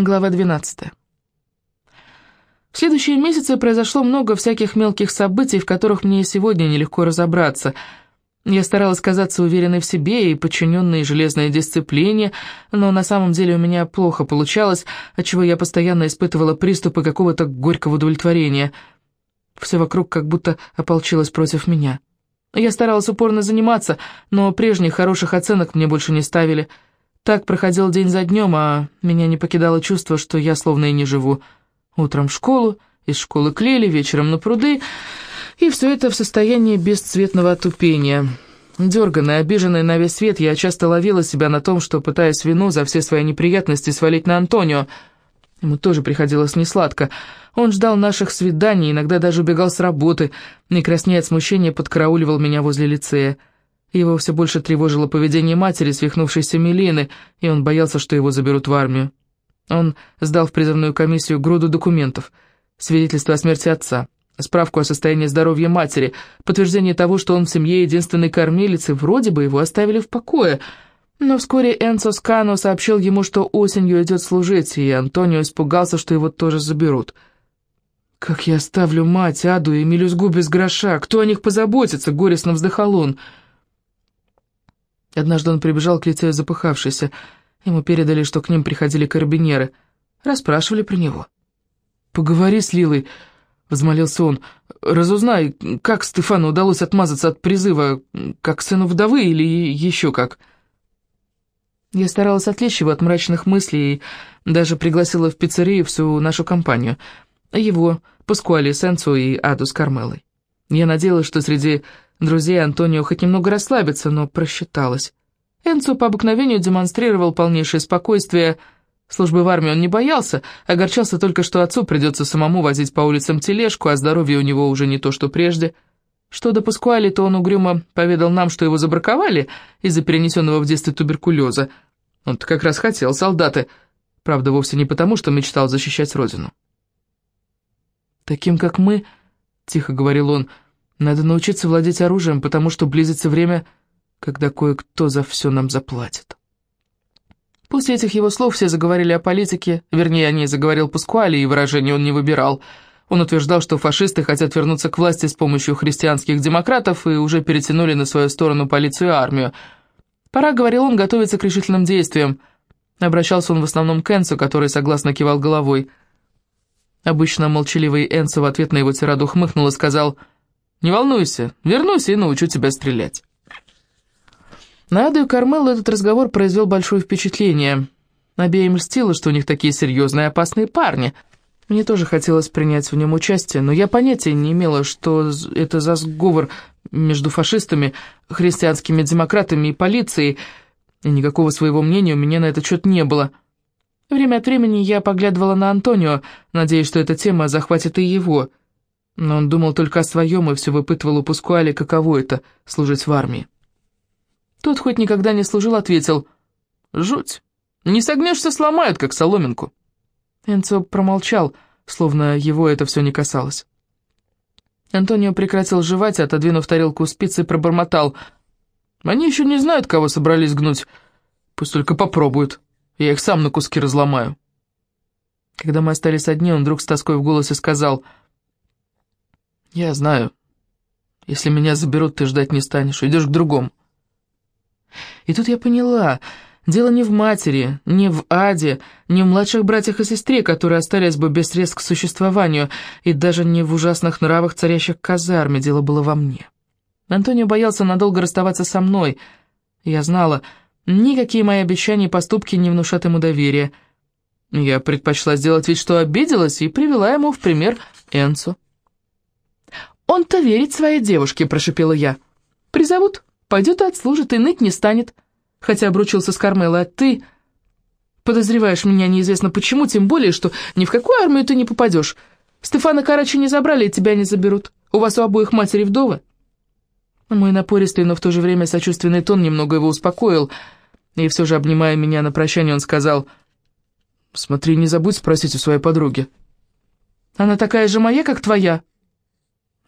Глава 12. В следующие месяцы произошло много всяких мелких событий, в которых мне и сегодня нелегко разобраться. Я старалась казаться уверенной в себе и подчиненной железной дисциплине, но на самом деле у меня плохо получалось, отчего я постоянно испытывала приступы какого-то горького удовлетворения. Все вокруг как будто ополчилось против меня. Я старалась упорно заниматься, но прежних хороших оценок мне больше не ставили – так проходил день за днем, а меня не покидало чувство, что я словно и не живу. Утром в школу, из школы к вечером на пруды, и все это в состоянии бесцветного отупения. Дерганная, обиженная на весь свет, я часто ловила себя на том, что пытаясь вину за все свои неприятности свалить на Антонио. Ему тоже приходилось несладко. Он ждал наших свиданий, иногда даже убегал с работы, не краснея от смущения, подкарауливал меня возле лицея. Его все больше тревожило поведение матери, свихнувшейся Милины, и он боялся, что его заберут в армию. Он сдал в призывную комиссию груду документов, свидетельство о смерти отца, справку о состоянии здоровья матери, подтверждение того, что он в семье единственной кормилицы, вроде бы его оставили в покое. Но вскоре Энцо Скано сообщил ему, что осенью идет служить, и Антонио испугался, что его тоже заберут. «Как я оставлю мать, Аду и Мелюзгу без гроша? Кто о них позаботится?» — горестно вздыхал он. Однажды он прибежал к лицею запыхавшийся. Ему передали, что к ним приходили карабинеры. Расспрашивали про него. «Поговори с Лилой», — взмолился он. «Разузнай, как Стефану удалось отмазаться от призыва, как сыну вдовы или еще как». Я старалась отвлечь его от мрачных мыслей и даже пригласила в пиццерию всю нашу компанию. Его, Паскуали Сенцу и Аду с Кармелой. Я надеялась, что среди друзей Антонио хоть немного расслабится, но просчиталась. Энцо по обыкновению демонстрировал полнейшее спокойствие. Службы в армии он не боялся, огорчался только, что отцу придется самому возить по улицам тележку, а здоровье у него уже не то, что прежде. Что до Паскуали, то он угрюмо поведал нам, что его забраковали из-за перенесенного в детстве туберкулеза. Он-то как раз хотел солдаты, правда, вовсе не потому, что мечтал защищать родину. «Таким, как мы», — тихо говорил он, — надо научиться владеть оружием, потому что близится время, когда кое-кто за все нам заплатит. После этих его слов все заговорили о политике, вернее, о ней заговорил Паскуали, и выражение он не выбирал. Он утверждал, что фашисты хотят вернуться к власти с помощью христианских демократов и уже перетянули на свою сторону полицию и армию. Пора, говорил он, готовиться к решительным действиям. Обращался он в основном к Энсу, который согласно кивал головой. Обычно молчаливый Энсо в ответ на его тираду хмыкнул и сказал не волнуйся, вернусь и научу тебя стрелять». На Аду и Кармелу этот разговор произвел большое впечатление. Обеим льстило, что у них такие серьезные и опасные парни. Мне тоже хотелось принять в нем участие, но я понятия не имела, что это за сговор между фашистами, христианскими демократами и полицией, и никакого своего мнения у меня на этот счет не было. Время от времени я поглядывала на Антонио, надеясь, что эта тема захватит и его – но он думал только о своем и все выпытывал у Пускуали, каково это — служить в армии. Тот, хоть никогда не служил, ответил, «Жуть, не согнешься, сломают, как соломинку». Энцо промолчал, словно его это все не касалось. Антонио прекратил жевать, отодвинув тарелку спицы, пробормотал, «Они еще не знают, кого собрались гнуть, пусть только попробуют, я их сам на куски разломаю». Когда мы остались одни, он вдруг с тоской в голосе сказал, «Антонио, «Я знаю. Если меня заберут, ты ждать не станешь, идешь к другому». И тут я поняла, дело не в матери, не в Аде, не в младших братьях и сестре, которые остались бы без средств к существованию, и даже не в ужасных нравах, царящих казарме, дело было во мне. Антонио боялся надолго расставаться со мной. Я знала, никакие мои обещания и поступки не внушат ему доверия. Я предпочла сделать вид, что обиделась, и привела ему в пример Энцу. «Он-то верит своей девушке», — прошипела я. «Призовут, пойдет и отслужит, и ныть не станет. Хотя обручился с Кармелой, а ты...» «Подозреваешь меня неизвестно почему, тем более, что ни в какую армию ты не попадешь. Стефана Карачи не забрали, и тебя не заберут. У вас у обоих матери вдовы». Мой напористый, но в то же время сочувственный тон немного его успокоил, и все же, обнимая меня на прощание, он сказал, «Смотри, не забудь спросить у своей подруги». «Она такая же моя, как твоя?»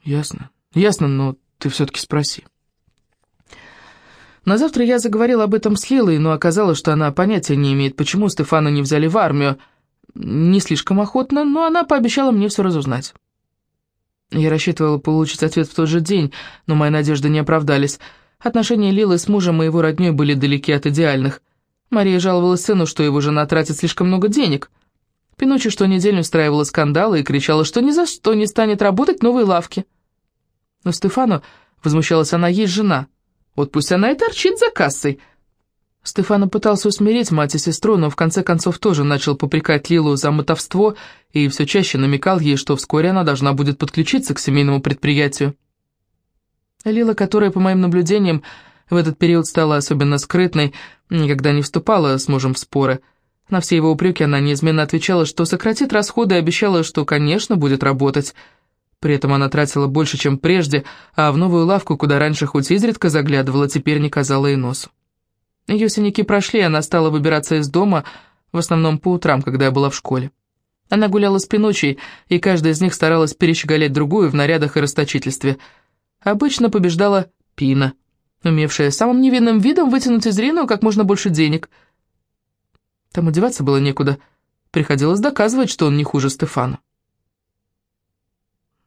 «Ясно, ясно, но ты все-таки спроси». На завтра я заговорил об этом с Лилой, но оказалось, что она понятия не имеет, почему Стефана не взяли в армию. не слишком охотно, но она пообещала мне все разузнать. Я рассчитывала получить ответ в тот же день, но мои надежды не оправдались. Отношения Лилы с мужем и его роднёй были далеки от идеальных. Мария жаловалась сыну, что его жена тратит слишком много денег. Пинучи что неделю устраивала скандалы и кричала, что ни за что не станет работать в новой лавке. Но Стефану, возмущалась она, есть жена. Вот пусть она и торчит за кассой. Стефану пытался усмирить мать и сестру, но в конце концов тоже начал попрекать Лилу за мотовство и все чаще намекал ей, что вскоре она должна будет подключиться к семейному предприятию. Лила, которая, по моим наблюдениям, в этот период стала особенно скрытной, никогда не вступала с мужем в споры. На все его упреки она неизменно отвечала, что сократит расходы и обещала, что, конечно, будет работать. При этом она тратила больше, чем прежде, а в новую лавку, куда раньше хоть изредка заглядывала, теперь не казала и носу. Ее синяки прошли, она стала выбираться из дома, в основном по утрам, когда я была в школе. Она гуляла с Пинучей, и каждая из них старалась перещеголять другую в нарядах и расточительстве. Обычно побеждала Пина, умевшая самым невинным видом вытянуть из Рину как можно больше денег. Там одеваться было некуда. Приходилось доказывать, что он не хуже Стефана.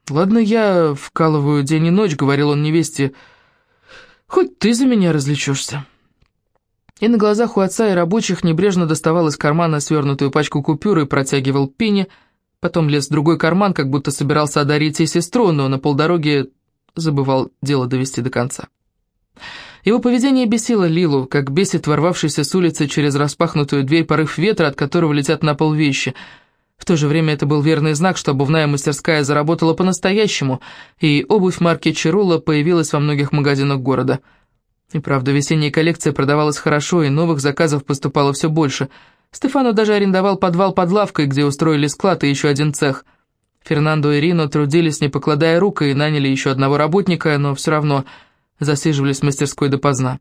«Ладно, я вкалываю день и ночь», — говорил он невесте, — «хоть ты за меня развлечешься» и на глазах у отца и рабочих небрежно доставал из кармана свернутую пачку купюр и протягивал Пине, потом лез в другой карман, как будто собирался одарить ей сестру, но на полдороге забывал дело довести до конца. Его поведение бесило Лилу, как бесит ворвавшийся с улицы через распахнутую дверь порыв ветра, от которого летят на пол вещи. В то же время это был верный знак, что обувная мастерская заработала по-настоящему, и обувь марки Чирула появилась во многих магазинах города – и правда, весенняя коллекция продавалась хорошо, и новых заказов поступало все больше. Стефану даже арендовал подвал под лавкой, где устроили склад и еще один цех. Фернандо и Рино трудились, не покладая рук, и наняли еще одного работника, но все равно засиживались в мастерской допоздна.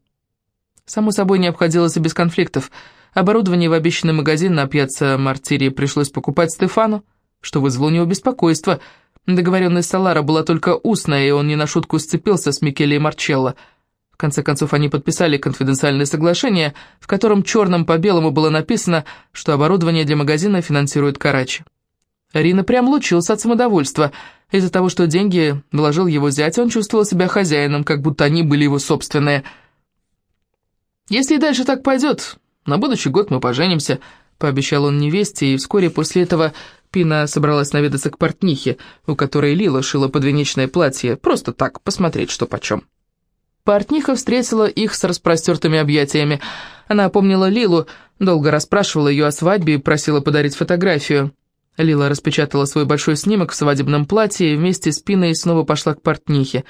Само собой, не обходилось и без конфликтов. Оборудование в обещанный магазин на пьяцца Мартирии пришлось покупать Стефану, что вызвало у него беспокойство. Договоренность Салара была только устная, и он не на шутку сцепился с Микеле и Марчелло – конце концов, они подписали конфиденциальное соглашение, в котором черным по белому было написано, что оборудование для магазина финансирует Карачи. Рина прям лучился от самодовольства. Из-за того, что деньги вложил его зять, он чувствовал себя хозяином, как будто они были его собственные. «Если и дальше так пойдет, на будущий год мы поженимся», — пообещал он невесте, и вскоре после этого Пина собралась наведаться к портнихе, у которой Лила шила подвенечное платье, просто так, посмотреть, что почем. Портниха встретила их с распростертыми объятиями. Она помнила Лилу, долго расспрашивала ее о свадьбе и просила подарить фотографию. Лила распечатала свой большой снимок в свадебном платье и вместе с Пиной снова пошла к портнихе.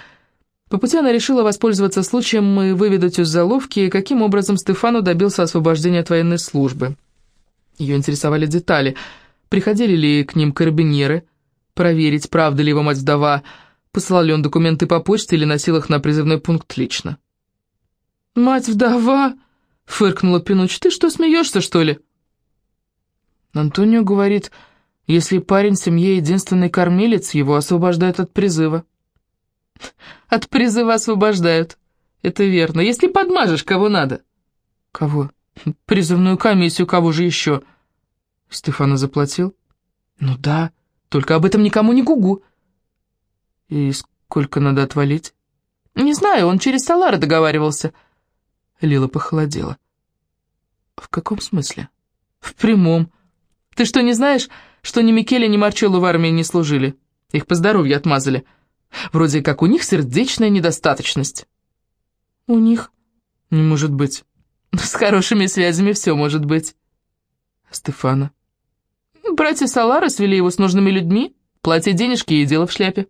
По пути она решила воспользоваться случаем и выведать из заловки, каким образом Стефану добился освобождения от военной службы. Ее интересовали детали. Приходили ли к ним карабинеры, проверить, правда ли его мать-вдова, Посылал ли он документы по почте или носил их на призывной пункт лично? «Мать-вдова!» — фыркнула Пинуч. «Ты что, смеешься, что ли?» Антонио говорит, если парень в семье единственный кормилец, его освобождают от призыва. От призыва освобождают. Это верно. Если подмажешь, кого надо. Кого? Призывную комиссию, кого же еще? Стефана заплатил? Ну да, только об этом никому не гугу. «И сколько надо отвалить?» «Не знаю, он через Салара договаривался». Лила похолодела. «В каком смысле?» «В прямом. Ты что, не знаешь, что ни Микеле, ни Марчелло в армии не служили? Их по здоровью отмазали. Вроде как у них сердечная недостаточность». «У них? Не может быть. С хорошими связями все может быть». «Стефана?» «Братья Салара свели его с нужными людьми, платят денежки и дело в шляпе».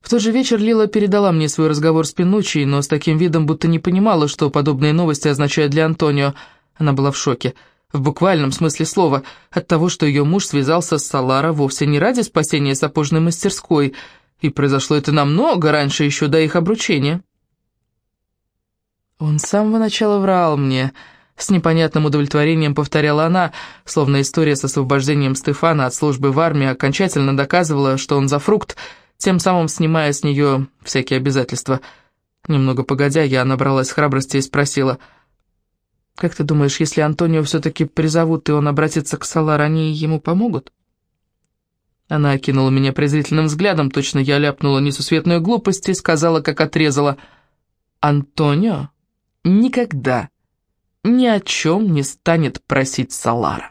В тот же вечер Лила передала мне свой разговор с Пинучей, но с таким видом, будто не понимала, что подобные новости означают для Антонио. Она была в шоке, в буквальном смысле слова, от того, что ее муж связался с Салара вовсе не ради спасения сапожной мастерской, и произошло это намного раньше, еще до их обручения. «Он с самого начала врал мне», — с непонятным удовлетворением повторяла она, словно история с освобождением Стефана от службы в армии окончательно доказывала, что он за фрукт, тем самым снимая с нее всякие обязательства. Немного погодя, я набралась храбрости и спросила, Как ты думаешь, если Антонио все-таки призовут, и он обратится к Салар, они ему помогут?» Она окинула меня презрительным взглядом, точно я ляпнула несусветную глупость и сказала, как отрезала, «Антонио никогда ни о чем не станет просить Салара».